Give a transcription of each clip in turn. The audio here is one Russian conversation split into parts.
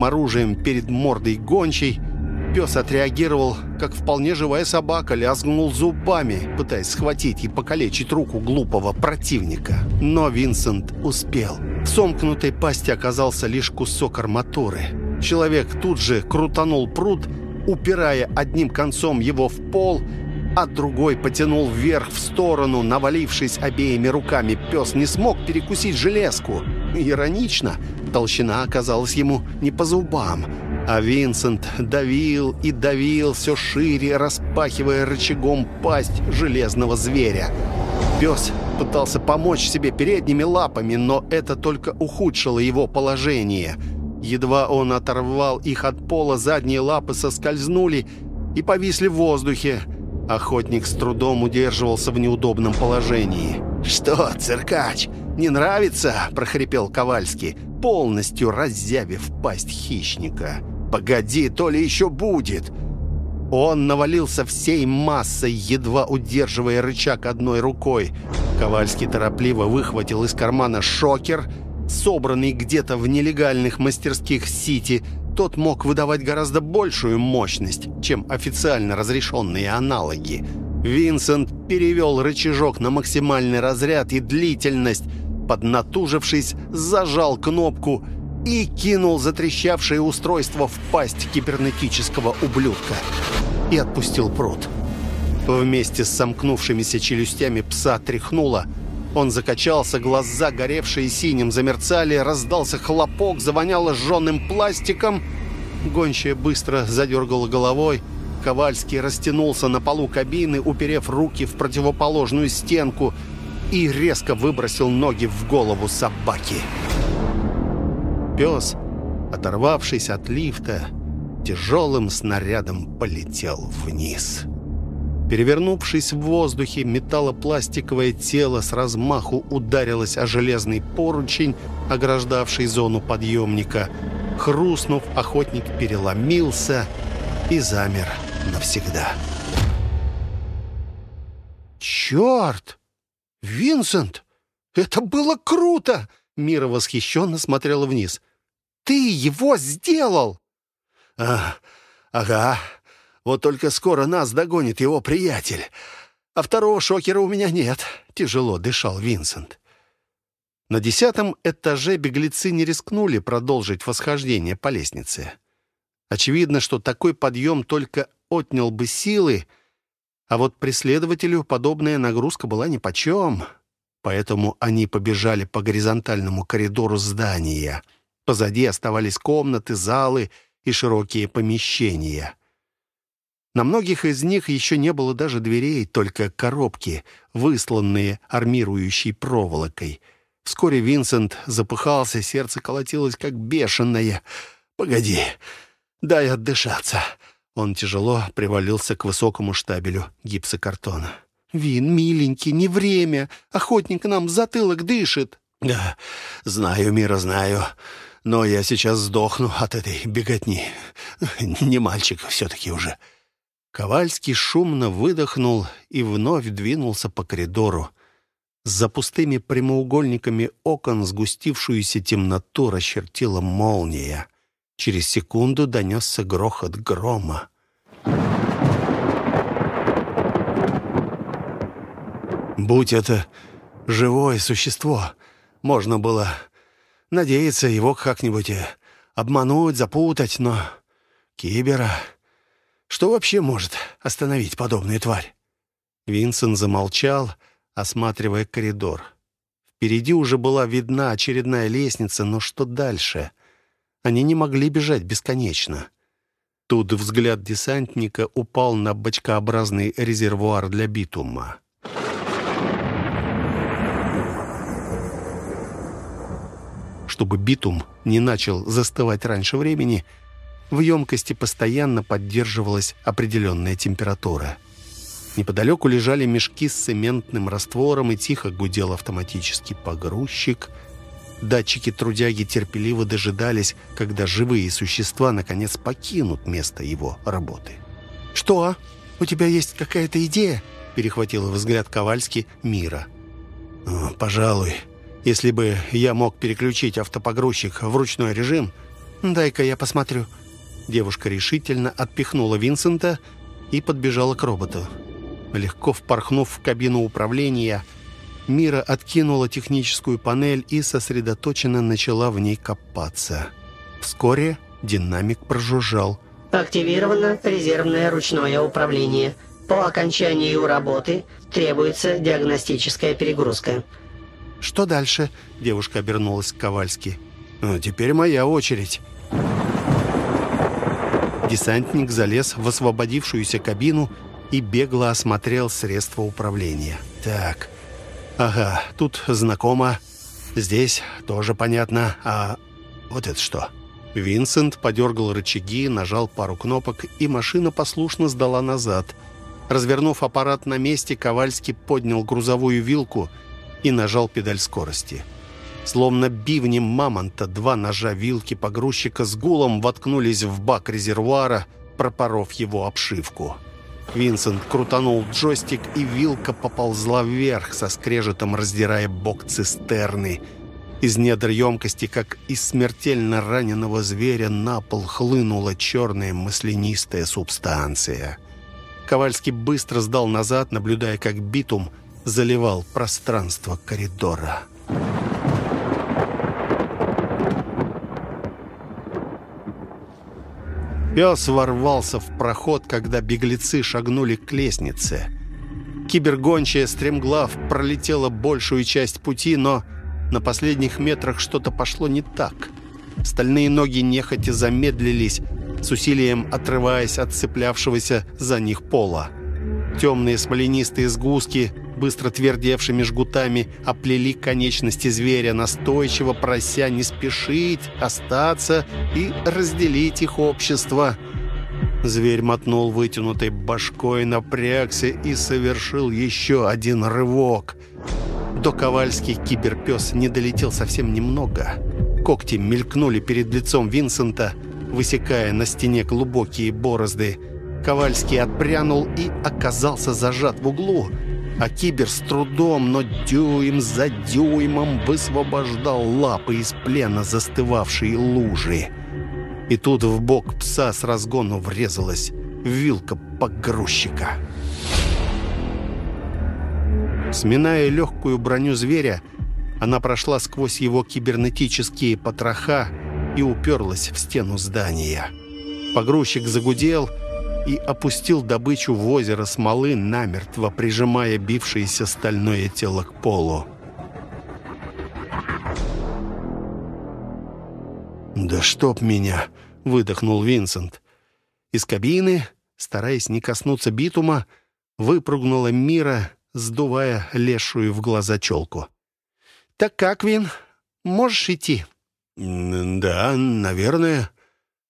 оружием перед мордой гончей, пес отреагировал, как вполне живая собака, лязгнул зубами, пытаясь схватить и покалечить руку глупого противника. Но Винсент успел. В сомкнутой пасти оказался лишь кусок арматуры. Человек тут же крутанул пруд, упирая одним концом его в пол, а другой потянул вверх в сторону, навалившись обеими руками. Пес не смог перекусить железку. Иронично, толщина оказалась ему не по зубам. А Винсент давил и давил все шире, распахивая рычагом пасть железного зверя. Пес пытался помочь себе передними лапами, но это только ухудшило его положение. Едва он оторвал их от пола, задние лапы соскользнули и повисли в воздухе. Охотник с трудом удерживался в неудобном положении. «Что, циркач, не нравится?» – прохрипел Ковальский, полностью раззявив пасть хищника. «Погоди, то ли еще будет!» Он навалился всей массой, едва удерживая рычаг одной рукой. Ковальский торопливо выхватил из кармана шокер, собранный где-то в нелегальных мастерских Сити. Тот мог выдавать гораздо большую мощность, чем официально разрешенные аналоги. Винсент перевел рычажок на максимальный разряд и длительность, поднатужившись, зажал кнопку — и кинул затрещавшее устройство в пасть кибернетического ублюдка и отпустил пруд. Вместе с сомкнувшимися челюстями пса тряхнуло. Он закачался, глаза, горевшие синим, замерцали, раздался хлопок, завоняло жженым пластиком. Гончая быстро задергала головой. Ковальский растянулся на полу кабины, уперев руки в противоположную стенку и резко выбросил ноги в голову собаки. Пес, оторвавшись от лифта, тяжелым снарядом полетел вниз. Перевернувшись в воздухе, металлопластиковое тело с размаху ударилось о железный поручень, ограждавший зону подъемника. Хрустнув, охотник переломился и замер навсегда. «Черт! Винсент! Это было круто!» Мира восхищенно смотрела вниз. Ты его сделал!» а, «Ага. Вот только скоро нас догонит его приятель. А второго шокера у меня нет», — тяжело дышал Винсент. На десятом этаже беглецы не рискнули продолжить восхождение по лестнице. Очевидно, что такой подъем только отнял бы силы, а вот преследователю подобная нагрузка была нипочем. Поэтому они побежали по горизонтальному коридору здания — Позади оставались комнаты, залы и широкие помещения. На многих из них еще не было даже дверей, только коробки, высланные армирующей проволокой. Вскоре Винсент запыхался, сердце колотилось как бешеное. «Погоди, дай отдышаться». Он тяжело привалился к высокому штабелю гипсокартона. «Вин, миленький, не время. Охотник нам затылок дышит». «Да, знаю, Мира, знаю но я сейчас сдохну от этой беготни. Не мальчик все-таки уже». Ковальский шумно выдохнул и вновь двинулся по коридору. За пустыми прямоугольниками окон сгустившуюся темноту расчертила молния. Через секунду донесся грохот грома. Будь это живое существо, можно было Надеяться его как-нибудь обмануть, запутать, но... Кибера... Что вообще может остановить подобную тварь? Винсент замолчал, осматривая коридор. Впереди уже была видна очередная лестница, но что дальше? Они не могли бежать бесконечно. Тут взгляд десантника упал на бочкообразный резервуар для битума. чтобы битум не начал застывать раньше времени, в емкости постоянно поддерживалась определенная температура. Неподалеку лежали мешки с цементным раствором и тихо гудел автоматический погрузчик. Датчики трудяги терпеливо дожидались, когда живые существа наконец покинут место его работы. «Что? У тебя есть какая-то идея?» перехватила взгляд Ковальски Мира. «Пожалуй», если бы я мог переключить автопогрузчик в ручной режим, «Дай-ка я посмотрю». Девушка решительно отпихнула Винсента и подбежала к роботу. Легко впорхнув в кабину управления, Мира откинула техническую панель и сосредоточенно начала в ней копаться. Вскоре динамик прожужжал. «Активировано резервное ручное управление. По окончанию работы требуется диагностическая перегрузка». «Что дальше?» – девушка обернулась к Ковальски. «Ну, «Теперь моя очередь». Десантник залез в освободившуюся кабину и бегло осмотрел средства управления. «Так, ага, тут знакомо, здесь тоже понятно, а вот это что?» Винсент подергал рычаги, нажал пару кнопок, и машина послушно сдала назад. Развернув аппарат на месте, Ковальский поднял грузовую вилку и нажал педаль скорости. Словно бивнем мамонта, два ножа вилки погрузчика с гулом воткнулись в бак резервуара, пропоров его обшивку. Винсент крутанул джойстик, и вилка поползла вверх, со скрежетом раздирая бок цистерны. Из недр емкости, как из смертельно раненого зверя, на пол хлынула черная маслянистая субстанция. Ковальский быстро сдал назад, наблюдая, как битум заливал пространство коридора. Пес ворвался в проход, когда беглецы шагнули к лестнице. Кибергончая стремглав пролетела большую часть пути, но на последних метрах что-то пошло не так. Стальные ноги нехотя замедлились, с усилием отрываясь от цеплявшегося за них пола. Темные смоленистые сгустки быстро твердевшими жгутами оплели конечности зверя, настойчиво прося не спешить, остаться и разделить их общество. Зверь мотнул вытянутой башкой, напрягся и совершил еще один рывок. До Ковальский киберпес не долетел совсем немного. Когти мелькнули перед лицом Винсента, высекая на стене глубокие борозды. Ковальский отпрянул и оказался зажат в углу – а кибер с трудом, но дюйм за дюймом высвобождал лапы из плена застывавшей лужи. И тут в бок пса с разгону врезалась вилка погрузчика. Сминая легкую броню зверя, она прошла сквозь его кибернетические потроха и уперлась в стену здания. Погрузчик загудел и опустил добычу в озеро смолы, намертво прижимая бившееся стальное тело к полу. «Да чтоб меня!» — выдохнул Винсент. Из кабины, стараясь не коснуться битума, выпрыгнула Мира, сдувая лешую в глаза челку. «Так как, Вин, можешь идти?» «Да, наверное.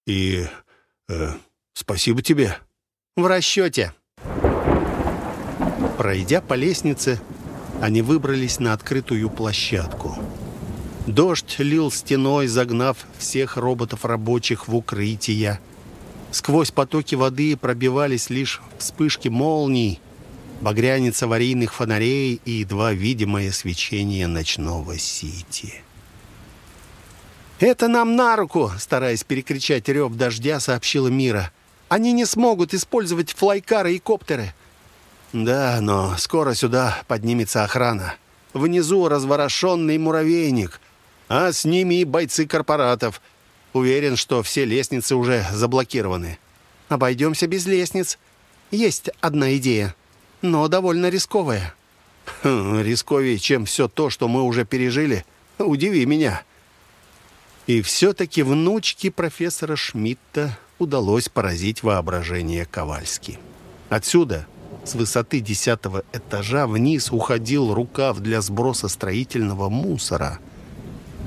И э, спасибо тебе». В расчете. Пройдя по лестнице, они выбрались на открытую площадку. Дождь лил стеной, загнав всех роботов-рабочих в укрытия. Сквозь потоки воды пробивались лишь вспышки молний, багрянец аварийных фонарей и едва видимое свечение ночного сити. «Это нам на руку!» — стараясь перекричать рев дождя, сообщила Мира. Они не смогут использовать флайкары и коптеры. Да, но скоро сюда поднимется охрана. Внизу разворошенный муравейник, а с ними и бойцы корпоратов. Уверен, что все лестницы уже заблокированы. Обойдемся без лестниц. Есть одна идея, но довольно рисковая. Хм, рисковее, чем все то, что мы уже пережили. Удиви меня. И все-таки внучки профессора Шмидта удалось поразить воображение Ковальски. Отсюда, с высоты десятого этажа, вниз уходил рукав для сброса строительного мусора.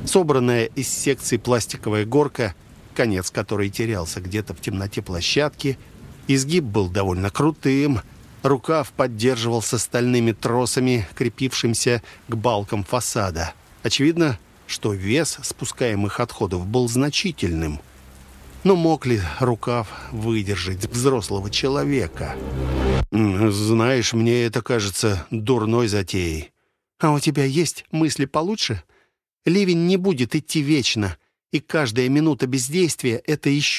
Собранная из секций пластиковая горка, конец которой терялся где-то в темноте площадки, изгиб был довольно крутым, рукав поддерживался стальными тросами, крепившимся к балкам фасада. Очевидно, что вес спускаемых отходов был значительным – но мог ли рукав выдержать взрослого человека? Знаешь, мне это кажется дурной затеей. А у тебя есть мысли получше? Ливень не будет идти вечно, И каждая минута бездействия — это еще